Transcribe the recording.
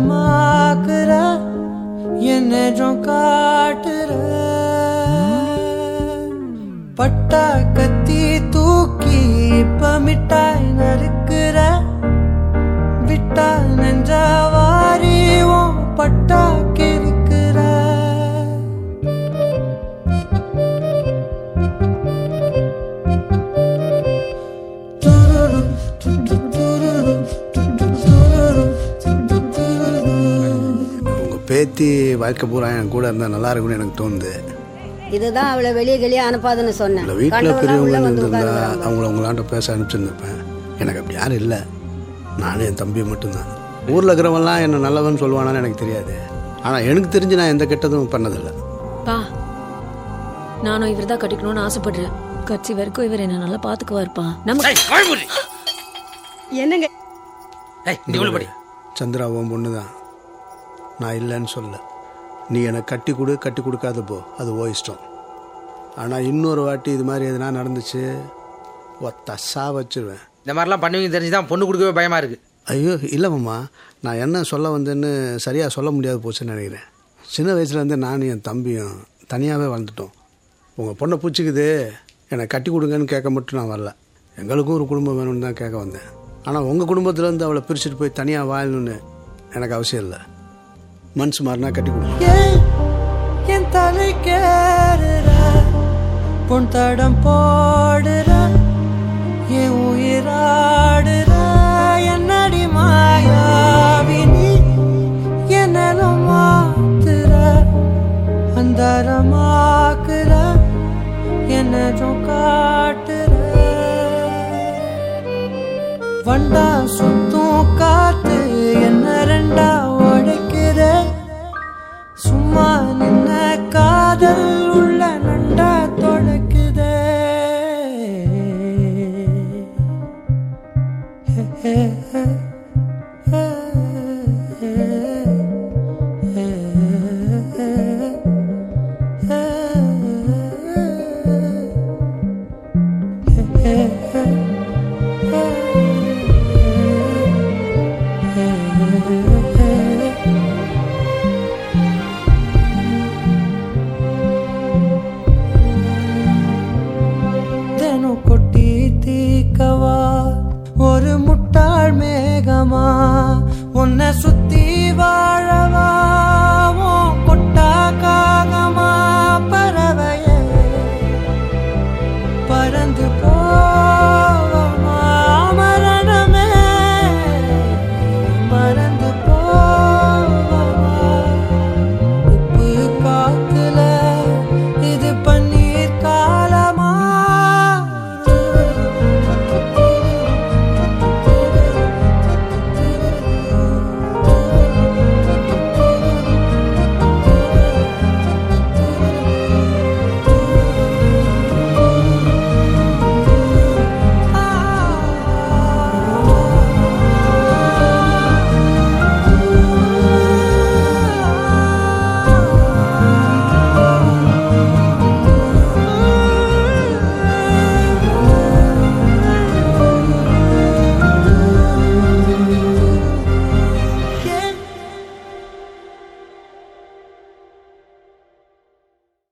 माकरा जो काट पट्टा कती பேத்தி வாழ்க்கை பூரா என் கூட இருந்தால் நல்லா இருக்கும்னு எனக்கு தோணுது. இதுதான் அவளை வெளியே வெளியே அனுப்பாதுன்னு சொன்னேன். இல்லை வீட்டில் பெரியவங்க இருந்திருந்தா. அவங்கள உங்களாண்ட பேச அனுப்பிச்சிருந்துருப்பேன். எனக்கு அப்படி யாரும் இல்லை. நானும் என் தம்பி மட்டும்தான். ஊரில் இருக்கிறவன்லாம் என்ன நல்லவன் சொல்லுவானான்னு எனக்கு தெரியாது. ஆனால் எனக்கு தெரிஞ்சு நான் எந்த கெட்டதும் பண்ணதில்லை. பா நானும் இவர் தான் கட்டிக்கணும்னு ஆசைப்படுறேன். கட்சி வரைக்கும் இவர் என்ன நல்லா பாத்துக்குவாருப்பா. நம்ம. என்னங்க? ஏய், நீ உள்ள படி. சந்திரா உன் பொண்ணு தான் நான் இல்லைன்னு சொல்ல நீ எனக்கு கட்டி கொடு கட்டி கொடுக்காத போ. அது ஓ இஷ்டம். ஆனால் இன்னொரு வாட்டி இது மாதிரி எதுனா நடந்துச்சு ஒத்த சா வச்சிருவேன். இந்த மாதிரிலாம் பண்ணுவீங்க தெரிஞ்சுதான் பொண்ணு கொடுக்கவே பயமா இருக்கு. ஐயோ இல்லை மாமா. நான் என்ன சொல்ல வந்தேன்னு சரியாக சொல்ல முடியாது போச்சுன்னு நினைக்கிறேன். சின்ன வயசுலேருந்து நானும் என் தம்பியும் தனியாகவே வாழ்ந்துட்டோம் உங்கள் பொண்ணை பிடிச்சிக்குது. என்னை கட்டி கொடுங்கன்னு கேட்க மட்டும் நான் வரல. எங்களுக்கும் ஒரு குடும்பம் வேணும்னு தான் கேட்க வந்தேன். ஆனால் உங்கள் குடும்பத்துலேருந்து அவளை பிரிச்சுட்டு போய் தனியாக வாழணும்னு எனக்கு அவசியம் இல்லை. மனசு மாறினா கட்டி கொடுங்க. என் தலை கேடுற. பொன் தடம் போடுற. என் உயிராடுற என்னடி மாயாவினி என்னலும் மாத்துற. அந்தரமாக்குற. என்னதும் காட்டுற. வண்டா சுத்தும் காத்து என்ன ரெண்டா money in that garden.